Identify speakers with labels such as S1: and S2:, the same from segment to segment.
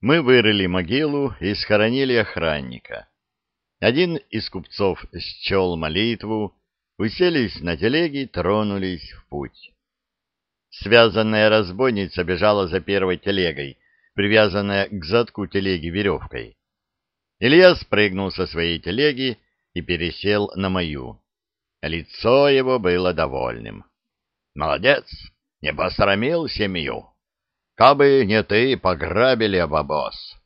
S1: Мы вырыли могилу и схоронили охранника. Один из купцов счел молитву, уселись на телеги, тронулись в путь. Связанная разбойница бежала за первой телегой, привязанная к задку телеги веревкой. Илья спрыгнул со своей телеги и пересел на мою. Лицо его было довольным. — Молодец, не посрамил семью. Кабы не ты, пограбили обоз.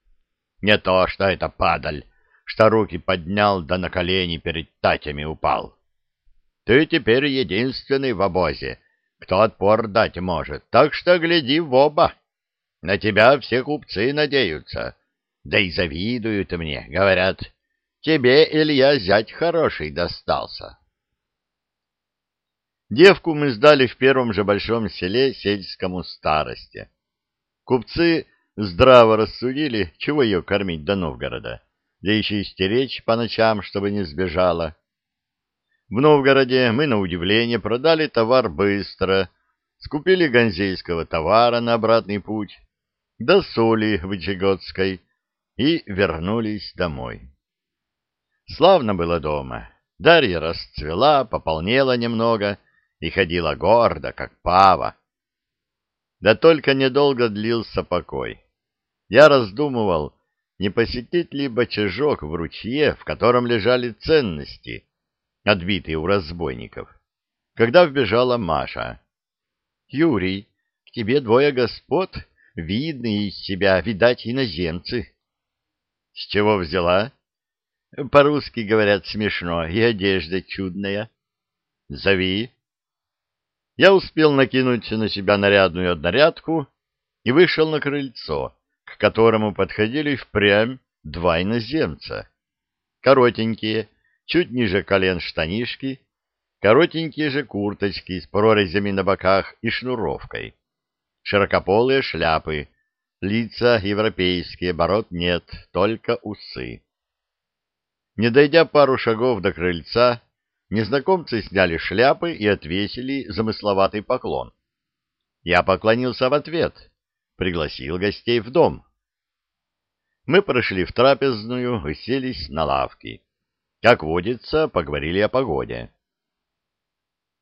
S1: Не то, что это падаль, что руки поднял да на колени перед татями упал. Ты теперь единственный в обозе, кто отпор дать может, так что гляди в оба. На тебя все купцы надеются, да и завидуют мне, говорят, тебе, Илья, зять хороший достался. Девку мы сдали в первом же большом селе сельскому старости. Купцы здраво рассудили, чего ее кормить до Новгорода, да еще и стеречь по ночам, чтобы не сбежала. В Новгороде мы, на удивление, продали товар быстро, скупили ганзейского товара на обратный путь, до соли вычегодской, и вернулись домой. Славно было дома. Дарья расцвела, пополнела немного и ходила гордо, как пава. Да только недолго длился покой. Я раздумывал, не посетить ли бочажок в ручье, в котором лежали ценности, отбитые у разбойников, когда вбежала Маша. — Юрий, к тебе двое господ, видные из себя, видать, иноземцы. — С чего взяла? — По-русски говорят смешно, и одежда чудная. — Зови. Я успел накинуть на себя нарядную однорядку и вышел на крыльцо, к которому подходили впрямь два иноземца. Коротенькие, чуть ниже колен штанишки, коротенькие же курточки с прорезями на боках и шнуровкой, широкополые шляпы, лица европейские, бород нет, только усы. Не дойдя пару шагов до крыльца, Незнакомцы сняли шляпы и отвесили замысловатый поклон. Я поклонился в ответ, пригласил гостей в дом. Мы прошли в трапезную, уселись на лавки. Как водится, поговорили о погоде.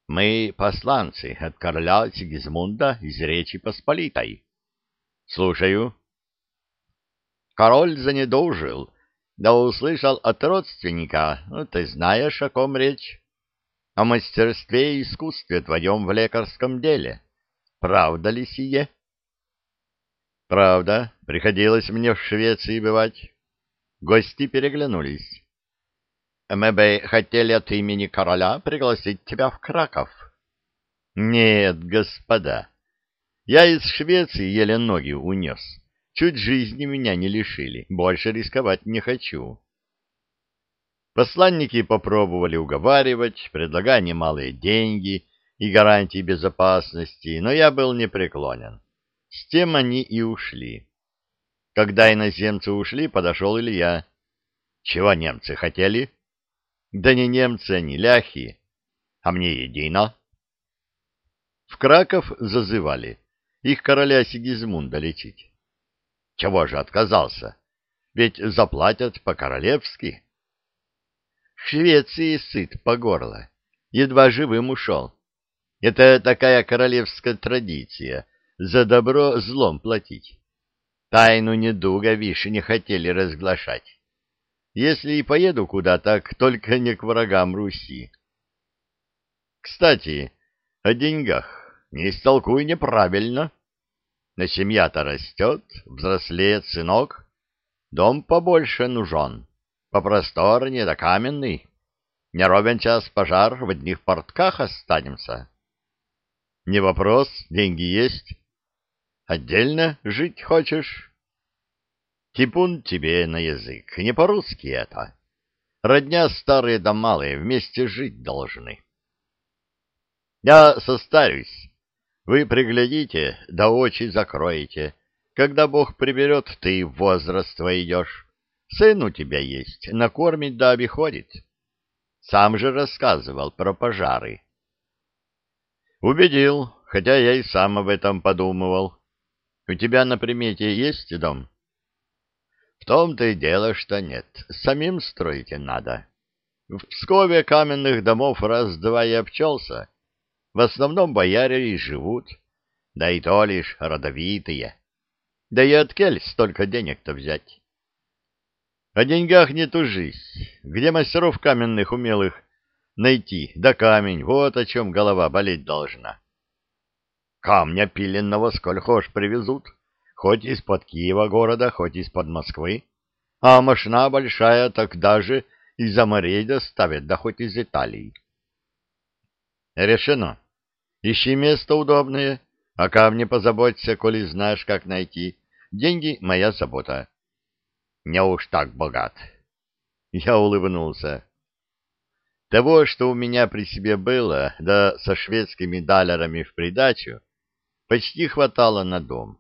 S1: Мы посланцы от короля Сигизмунда из Речи Посполитой. Слушаю. Король занедужил, да услышал от родственника, ну, ты знаешь, о ком речь о мастерстве и искусстве твоем в лекарском деле. Правда ли сие? Правда. Приходилось мне в Швеции бывать. Гости переглянулись. Мы бы хотели от имени короля пригласить тебя в Краков. Нет, господа. Я из Швеции еле ноги унес. Чуть жизни меня не лишили. Больше рисковать не хочу. Посланники попробовали уговаривать, предлагая немалые деньги и гарантии безопасности, но я был непреклонен. С тем они и ушли. Когда иноземцы ушли, подошел Илья. Чего немцы хотели? Да не немцы они, ляхи. А мне едино. В Краков зазывали. Их короля Сигизмунда лечить. Чего же отказался? Ведь заплатят по-королевски. В Швеции сыт по горло. Едва живым ушел. Это такая королевская традиция — за добро злом платить. Тайну недуга, вишь, не хотели разглашать. Если и поеду куда, так только не к врагам Руси. Кстати, о деньгах. Не истолкуй неправильно. На семья-то растет, взрослеет сынок. Дом побольше нужен попросторнее да каменный. Не ровен час пожар, в одних портках останемся. Не вопрос, деньги есть. Отдельно жить хочешь? Типун тебе на язык, не по-русски это. Родня старые да малые вместе жить должны. Я состарюсь. Вы приглядите, да очи закроете. Когда Бог приберет, ты в возраст войдешь. Сын у тебя есть, накормить да обиходит. Сам же рассказывал про пожары. Убедил, хотя я и сам об этом подумывал. У тебя на примете есть дом? В том-то и дело, что нет. Самим строить надо. В Пскове каменных домов раз-два и обчелся. В основном бояре и живут, да и то лишь родовитые. Да и от кель столько денег-то взять. О деньгах не тужись. Где мастеров каменных умелых найти? Да камень, вот о чем голова болеть должна. Камня пиленного сколь хошь привезут, хоть из-под Киева города, хоть из-под Москвы. А мощна большая так даже из-за морей доставят, да хоть из Италии. Решено. Ищи место удобное, а камни позаботься, коли знаешь, как найти. Деньги — моя забота. Не уж так богат. Я улыбнулся. Того, что у меня при себе было, да со шведскими далерами в придачу, почти хватало на дом.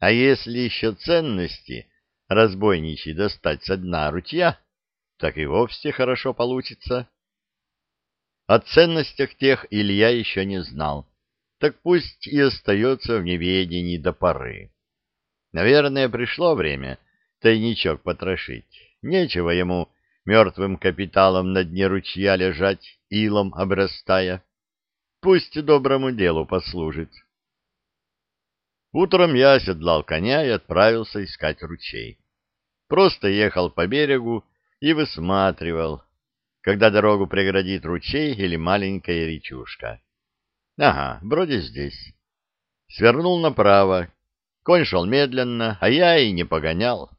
S1: А если еще ценности разбойничьи достать со дна ручья, так и вовсе хорошо получится. О ценностях тех Илья еще не знал, так пусть и остается в неведении до поры. Наверное, пришло время тайничок потрошить. Нечего ему мертвым капиталом на дне ручья лежать, илом обрастая. Пусть доброму делу послужит. Утром я оседлал коня и отправился искать ручей. Просто ехал по берегу и высматривал, когда дорогу преградит ручей или маленькая речушка. Ага, вроде здесь. Свернул направо. Конь шел медленно, а я и не погонял.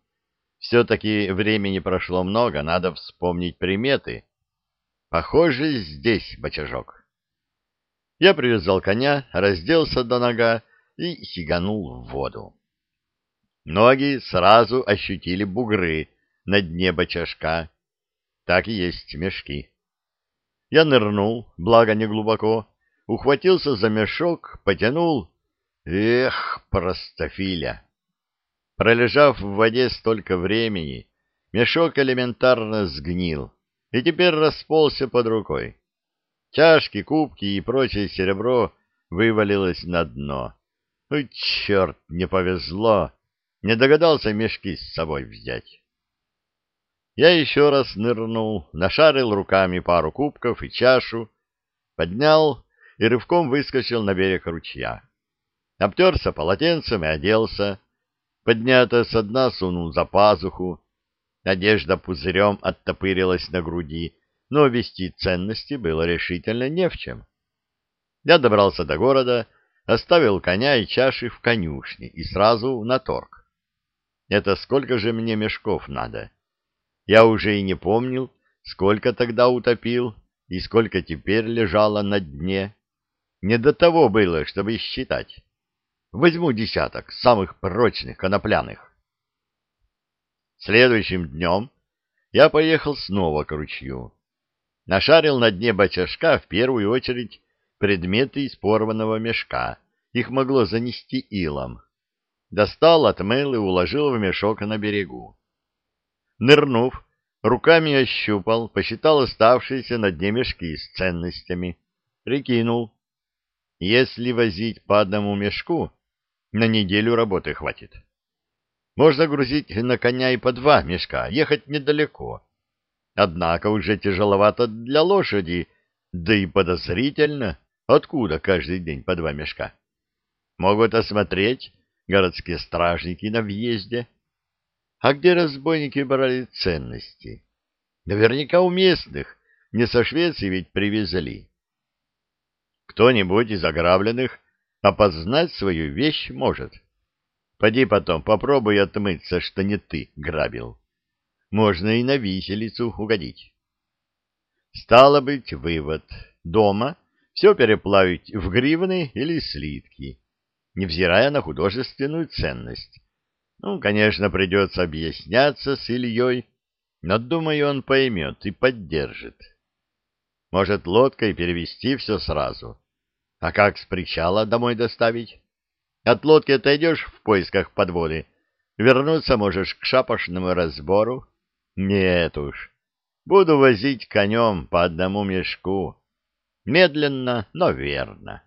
S1: Все-таки времени прошло много, надо вспомнить приметы. Похоже, здесь бочажок. Я привязал коня, разделся до нога и сиганул в воду. Ноги сразу ощутили бугры на дне бочажка. Так и есть мешки. Я нырнул, благо не глубоко, ухватился за мешок, потянул. Эх, простофиля! Пролежав в воде столько времени, мешок элементарно сгнил и теперь расползся под рукой. Чашки, кубки и прочее серебро вывалилось на дно. Ой, черт, не повезло. Не догадался мешки с собой взять. Я еще раз нырнул, нашарил руками пару кубков и чашу, поднял и рывком выскочил на берег ручья. Обтерся полотенцем и оделся. Поднято со дна сунул за пазуху. Одежда пузырем оттопырилась на груди, но вести ценности было решительно не в чем. Я добрался до города оставил коня и чаши в конюшне и сразу на торг. Это сколько же мне мешков надо? Я уже и не помнил, сколько тогда утопил и сколько теперь лежало на дне. Не до того было, чтобы считать. Возьму десяток самых прочных конопляных. Следующим днем я поехал снова к ручью. Нашарил на дне бочажка в первую очередь предметы из порванного мешка. Их могло занести илом. Достал, отмыл и уложил в мешок на берегу. Нырнув, руками ощупал, посчитал оставшиеся на дне мешки с ценностями. Прикинул. Если возить по одному мешку, на неделю работы хватит. Можно грузить на коня и по два мешка, ехать недалеко. Однако уже тяжеловато для лошади, да и подозрительно, Откуда каждый день по два мешка? Могут осмотреть городские стражники на въезде. А где разбойники брали ценности? Наверняка у местных, не со Швеции ведь привезли. Кто-нибудь из ограбленных опознать свою вещь может. Поди потом, попробуй отмыться, что не ты грабил. Можно и на виселицу угодить. Стало быть, вывод. Дома все переплавить в гривны или слитки, невзирая на художественную ценность. Ну, конечно, придется объясняться с Ильей, но, думаю, он поймет и поддержит. Может, лодкой перевести все сразу. А как с причала домой доставить? От лодки отойдешь в поисках подводы, вернуться можешь к шапошному разбору. Нет уж, буду возить конем по одному мешку, Медленно, но верно.